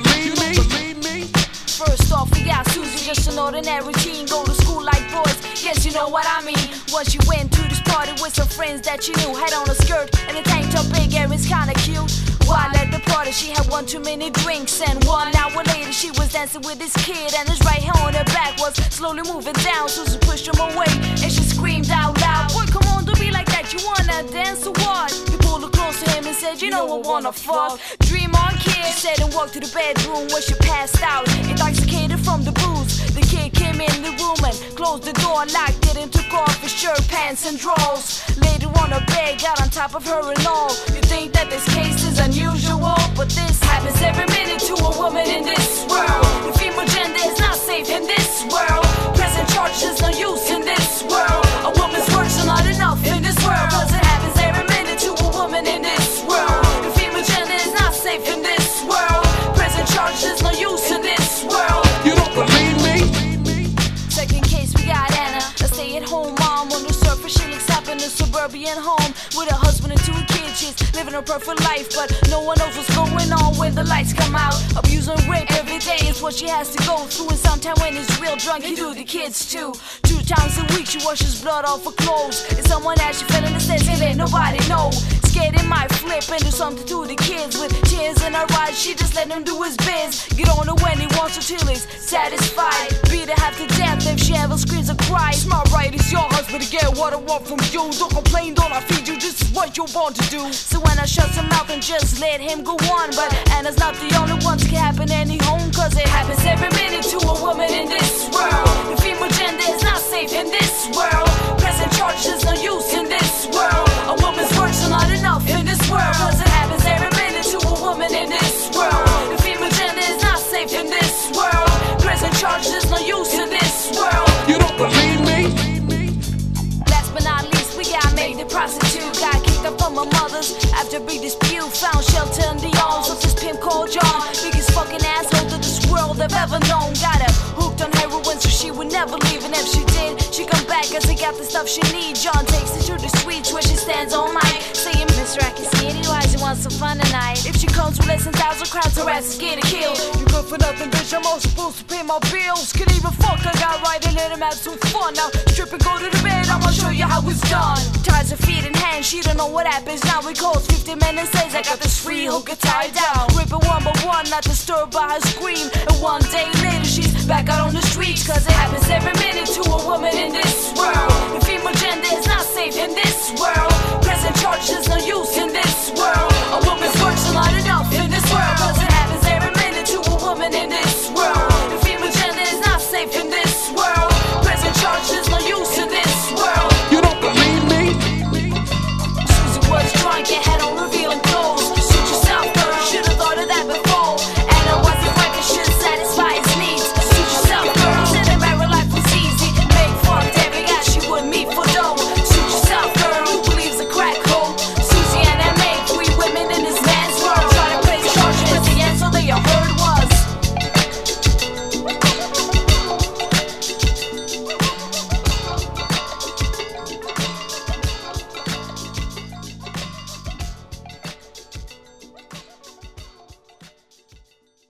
believe me? Believe me? First off, we got Susie, just an ordinary teen. Go to school like boys, guess you know what I mean. Once she went to this party with some friends that she knew, had on a skirt and a tank top, big hair, it's kinda cute. While at the party, she had one too many drinks, and one hour later, she was dancing with this kid, and his right hand on her back was slowly moving down. Susie pushed him away, and she screamed out loud, Boy, come on, don't be like that, you wanna dance or what? He pulled her close to him and said, You know I wanna fuck. Dream on, she said, and walked to the bedroom where she passed out, intoxicated from the booze. The kid came in the room and closed the door, locked it, and took off his shirt, pants, and drawers. Later on her bed, got on top of her and all. You think that this case is unusual, but this a suburban home with a husband and two kids. She's living a perfect life, but no one knows what's going on when the lights come out. Abuse and rape every day is what she has to go through. And sometimes when he's real drunk, he do the kids too. Two times a week, she washes blood off her clothes. And someone as she fell in the stairs, and let nobody know. Scared it might flip and do something to the kids with tears in her eyes. She just let him do his biz. Get on her when he wants her till he's satisfied. Beat her half to death if she ever screams or cries. Smart right, is your husband to get what I want from you. Don't complain, don't I feed you? This is what you want to do. So when I shut her mouth and just let him go on. But Anna's not the only one to happen any home, cause it happens every minute to a woman in this world. The female gender is not safe in this she leave. And if she did, she come back cause he got the stuff she need. John takes her to the suites where she stands all night. Saying, Mr. I can see it, why you want some fun tonight? If she comes with less than thousand crowds, her ass is getting killed. You good for nothing, bitch. I'm all supposed to pay my bills. Can even fuck, I got right and let him have some fun. Now strip and go to the bed, I'ma show you how it's done. Ties her feet and hands, she don't know what happens. Now he calls 50 men and says, I got this free hooker tied down. Rip it one by one, not disturbed by her scream. And one day later, she's back out on